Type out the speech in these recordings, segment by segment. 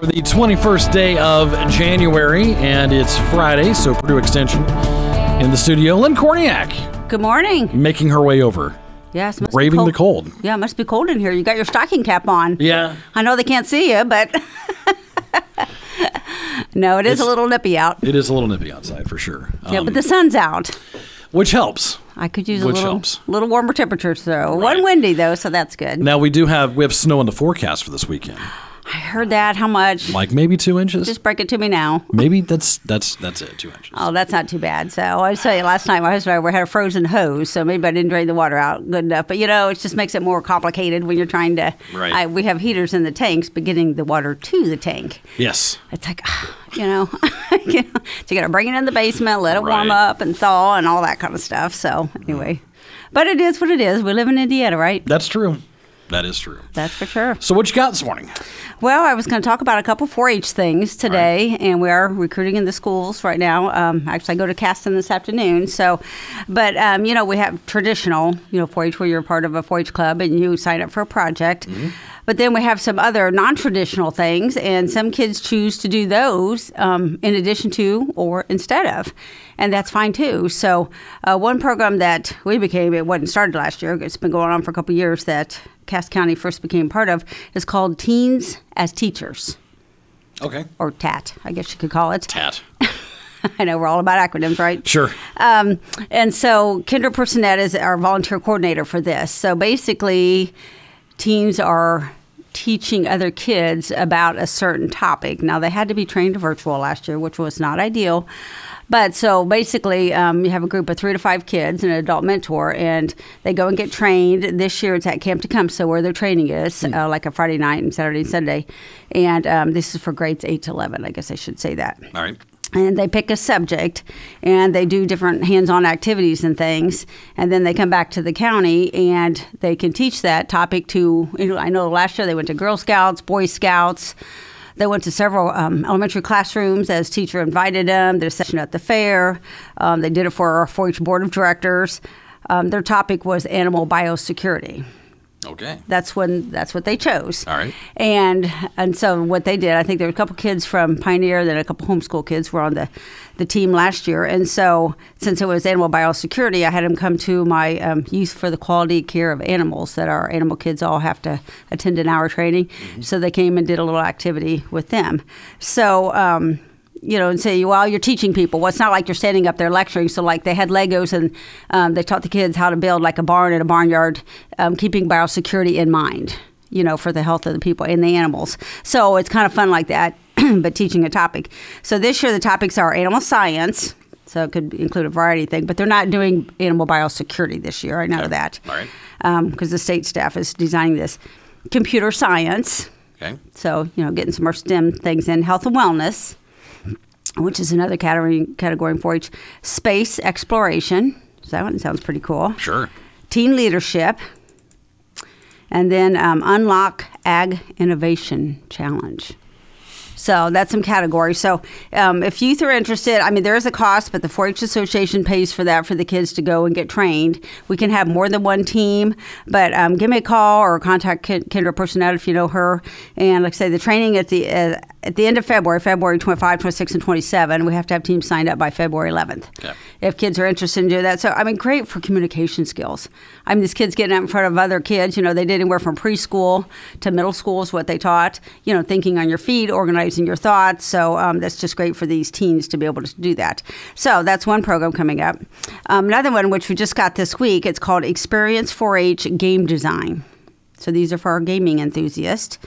for the 21st day of January, and it's Friday, so Purdue Extension in the studio. Lynn Korniak Good morning. making her way over, Yes, must be braving cold. the cold. Yeah, it must be cold in here. You got your stocking cap on. Yeah. I know they can't see you, but no, it is It's- a little nippy out. It is a little nippy outside for sure. yeah, Um, but the sun's out. which helps. I could use a which little, helps. little warmer temperatures though. Right. One windy though, so that's good. Now we do have we have snow in the forecast for this weekend, I heard that. How much? like maybe two inches. Just break it to me now. maybe that's that's that's it, two inches. Oh, that's not too bad. So I was telling you last night, my husband and I we had a frozen hose, so maybe I didn't drain the water out good enough. But you know, it just makes it more complicated when you're trying to. Right. I, we have heaters in the tanks, but getting the water to the tank. Yes. It's like, ah, you know, you know, so you got to bring it in the basement, let it warm up and thaw and all that kind of stuff. So anyway, mm-hmm. but it is what it is. We live in Indiana, right? That's true. That is true. That's for sure. So what you got this morning? Well, I was going to talk about a couple 4-H things today, and we are recruiting in the schools right now. Um, actually, I go to Caston this afternoon. So, but um, you know, we have traditional, you know, 4-H where you're part of a 4-H club and you sign up for a project. But then we have some other non-traditional things, and some kids choose to do those um, in addition to or instead of, and that's fine too. So, uh, one program that we became it wasn't started last year; it's been going on for a couple years. That Cass County first became part of is called Teens as Teachers, Okay. or TAT, I guess you could call it. Tat. I know we're all about acronyms, right? Sure. Um, and so Kendra Personette is our volunteer coordinator for this. So basically, teens are teaching other kids about a certain topic. Now, they had to be trained virtual last year, which was not ideal. But so basically, um, you have a group of three to five kids and an adult mentor, and they go and get trained. This year it's at Camp Tecumseh, where their training is, uh, like a Friday night and Saturday and Sunday. And um, this is for grades 8 to 11, I guess I should say that All right. And they pick a subject and they do different hands-on activities and things and then they come back to the county and they can teach that topic to you know, i know last year they went to girl scouts boy scouts. They went to several um, elementary classrooms as teacher invited them a session at the fair. Um, they did it for our 4-h board of directors. Um, their topic was animal biosecurity Okay. that's when that's what they chose. All right. And and so what they did, I think there were a couple kids from Pioneer, then a couple homeschool kids were on the the team last year. And so since it was animal biosecurity, I had them come to my um, Youth for the Quality Care of Animals that our animal kids all have to attend an hour training. So they came and did a little activity with them. So. Um, you know, and say, well, you're teaching people. Well, it's not like you're standing up there lecturing. So, like, they had Legos and um, they taught the kids how to build like a barn in a barnyard, um, keeping biosecurity in mind, you know, for the health of the people and the animals. So, it's kind of fun like that, but teaching a topic. So, this year the topics are animal science. So, it could include a variety of things, but they're not doing animal biosecurity this year. I know Okay. that. All right. Because the state staff is designing this. Computer science. Okay. So, you know, getting some more STEM things in health and wellness, which is another category category 4-H space exploration. So that one sounds pretty cool. Sure. Teen leadership, and then um, unlock ag innovation challenge. So that's some categories. So um, if youth are interested, I mean, there is a cost, but the 4-H Association pays for that for the kids to go and get trained. We can have more than one team, but um, give me a call or contact Kendra Personette if you know her. And like I say, the training at the uh, at the end of February, February 25, 26, and 27, we have to have teams signed up by February 11th. Okay. If kids are interested in doing that. So, I mean, great for communication skills. I mean, these kids getting out in front of other kids, you know, they did anywhere from preschool to middle school is what they taught, you know, thinking on your feet, organizing your thoughts. So, um, that's just great for these teens to be able to do that. So, that's one program coming up. Um, another one, which we just got this week, it's called Experience 4 H Game Design. So, these are for our gaming enthusiasts.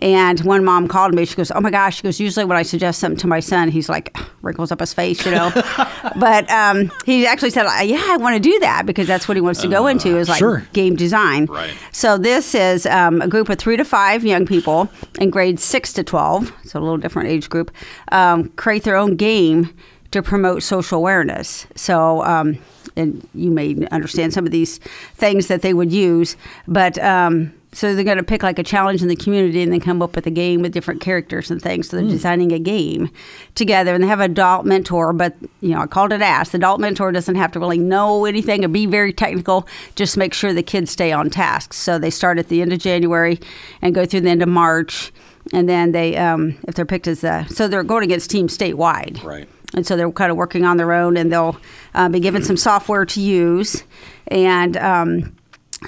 And one mom called me. She goes, "Oh my gosh!" She goes, "Usually when I suggest something to my son, he's like wrinkles up his face, you know." but um, he actually said, "Yeah, I want to do that because that's what he wants to go into is like sure. game design." Right. So this is um, a group of three to five young people in grades six to twelve, so a little different age group, um, create their own game to promote social awareness. So. Um, and you may understand some of these things that they would use, but um, so they're going to pick like a challenge in the community and then come up with a game with different characters and things. So they're designing a game together, and they have an adult mentor. But you know, I called it ASK. The adult mentor doesn't have to really know anything or be very technical. Just make sure the kids stay on task. So they start at the end of January and go through the end of March, and then they, um, if they're picked as a, so they're going against teams statewide. Right. And so they're kind of working on their own, and they'll uh, be given some software to use. And um,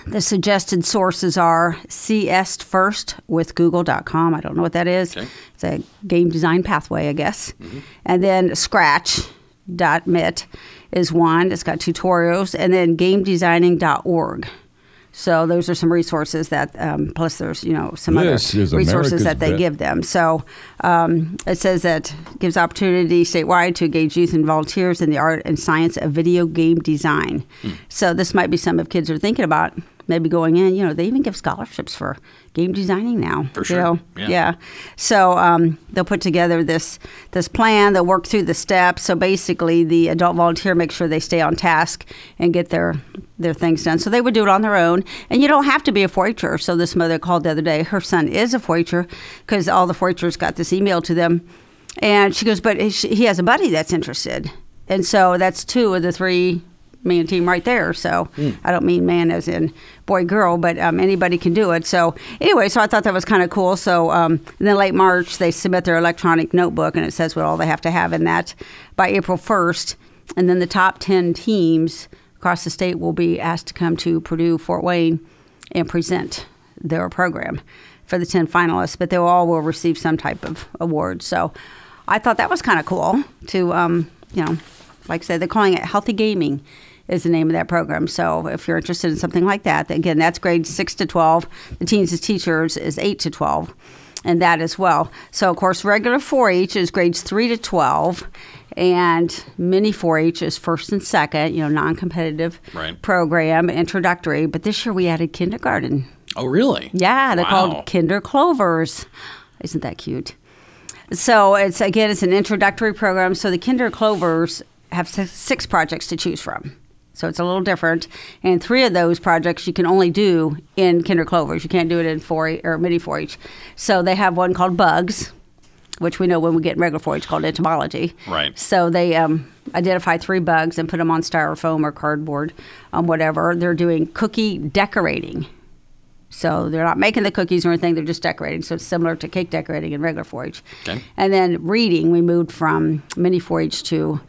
the suggested sources are CS First with Google.com. I don't know what that is. Okay. It's a game design pathway, I guess. Mm-hmm. And then Scratch.mit is one. It's got tutorials. And then GameDesigning.org. So those are some resources that, um, plus there's you know some This other resources America's that they bet. give them. So um, it says that gives opportunity statewide to engage youth and volunteers in the art and science of video game design. Hmm. So this might be some of kids are thinking about maybe going in. You know, they even give scholarships for game designing now. For you sure. know? Yeah. So um, they'll put together this this plan. They'll work through the steps. So basically, the adult volunteer makes sure they stay on task and get their their things done. So they would do it on their own, and you don't have to be a 4-H'er. So this mother called the other day. Her son is a 4-H'er because all the 4-H'ers got this email to them, and she goes, but he has a buddy that's interested, and so that's two of the three man team right there. So I don't mean man as in boy girl, but um, anybody can do it. So anyway, so I thought that was kind of cool. So um, then late March they submit their electronic notebook and it says what all they have to have in that by April first, and then the top ten teams across the state will be asked to come to Purdue Fort Wayne and present their program for the 10 finalists, but they all will receive some type of award. So I thought that was kind of cool to, um, you know, like I said, they're calling it Healthy Gaming is the name of that program. So if you're interested in something like that, again, that's grades 6 to 12. The teens as teachers is 8 to 12 and that as well. So, of course, regular 4 H is grades 3 to 12, and mini 4 H is first and second, you know, non competitive Right. program, introductory. But this year we added kindergarten. Oh, really? Yeah, they're Wow. called Kinder Clovers. Isn't that cute? So it's again, it's an introductory program. So the Kinder Clovers have six projects to choose from. So it's a little different, and three of those projects you can only do in Kinder Clovers. You can't do it in 4 or mini 4-H. So they have one called Bugs, which we know when we get in regular 4-H called entomology. Right. So they um, identify three bugs and put them on styrofoam or cardboard, um, whatever. They're doing cookie decorating. So they're not making the cookies or anything; they're just decorating. So it's similar to cake decorating in regular 4-H. Okay. And then reading, we moved from mini 4-H to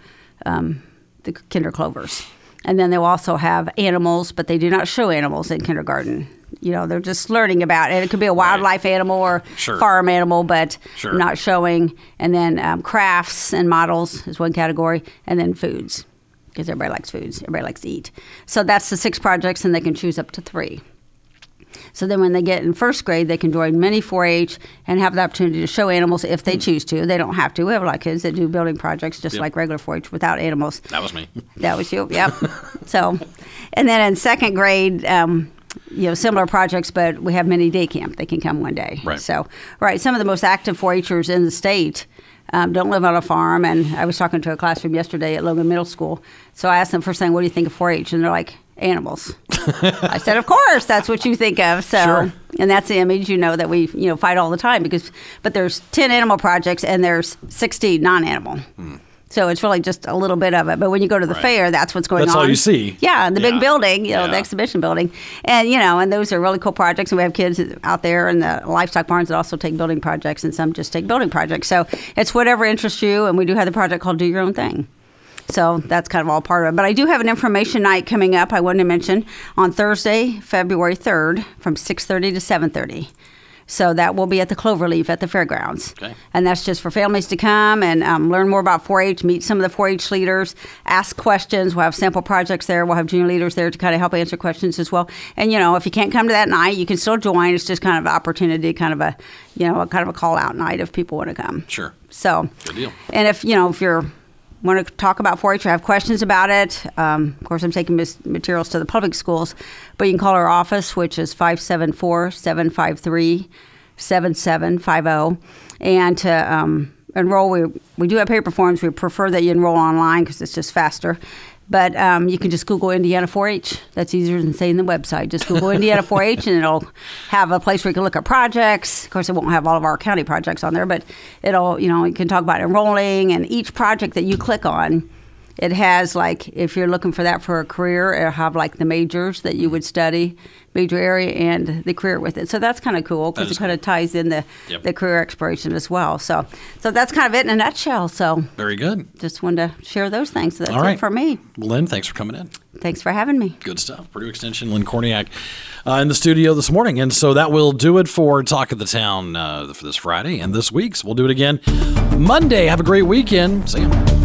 um, the Kinder Clovers. And then they'll also have animals, but they do not show animals in kindergarten. You know, they're just learning about it. It could be a wildlife animal or Sure. farm animal, but Sure. not showing. And then um, crafts and models is one category, and then foods because everybody likes foods. Everybody likes to eat. So that's the six projects, and they can choose up to three. So then, when they get in first grade, they can join mini 4-H and have the opportunity to show animals if they choose to. They don't have to. We have a lot of kids that do building projects just Yep. like regular 4-H without animals. That was me. That was you. Yep. so, and then in second grade, um, you know, similar projects, but we have mini day camp. They can come one day. Right. So, right, some of the most active 4-Hers in the state um, don't live on a farm. And I was talking to a classroom yesterday at Logan Middle School. So I asked them first thing, "What do you think of 4-H?" And they're like, "Animals." I said, "Of course, that's what you think of." So, Sure. and that's the image you know that we you know fight all the time because, but there's 10 animal projects and there's 60 non-animal. Hmm. So it's really just a little bit of it. But when you go to the Right. fair, that's what's going That's on. all you see. Yeah, the Yeah. big building, you know, the exhibition building. And, you know, and those are really cool projects. And we have kids out there in the livestock barns that also take building projects, and some just take building projects. So it's whatever interests you. And we do have the project called Do Your Own Thing. So that's kind of all part of it. But I do have an information night coming up. I wanted to mention on Thursday, February third, from six thirty to seven thirty. So that will be at the Cloverleaf at the fairgrounds. Okay. And that's just for families to come and um, learn more about 4 H, meet some of the 4 H leaders, ask questions. We'll have sample projects there. We'll have junior leaders there to kind of help answer questions as well. And, you know, if you can't come to that night, you can still join. It's just kind of an opportunity, kind of a, you know, a kind of a call out night if people want to come. Sure. So, Good deal. and if you know if you're want to talk about 4-H or have questions about it, um, of course I'm taking mis- materials to the public schools, but you can call our office, which is 574-753-7750, and to um, enroll. We we do have paper forms. We prefer that you enroll online because it's just faster. But um, you can just Google Indiana 4-H. That's easier than saying the website. Just Google Indiana 4-H, and it'll have a place where you can look at projects. Of course, it won't have all of our county projects on there, but it'll, you know, you can talk about enrolling. And each project that you click on, it has like if you're looking for that for a career, it'll have like the majors that you would study, major area, and the career with it. So that's kind of cool because it kind of ties in the Yep. the career exploration as well. So so that's kind of it in a nutshell. So Very good. just wanted to share those things. So that's All right. it for me. Well, Lynn, thanks for coming in. Thanks for having me. Good stuff. Purdue Extension, Lynn Korniak uh, in the studio this morning. And so that will do it for Talk of the Town uh, for this Friday and this week's. We'll do it again Monday. Have a great weekend. See you.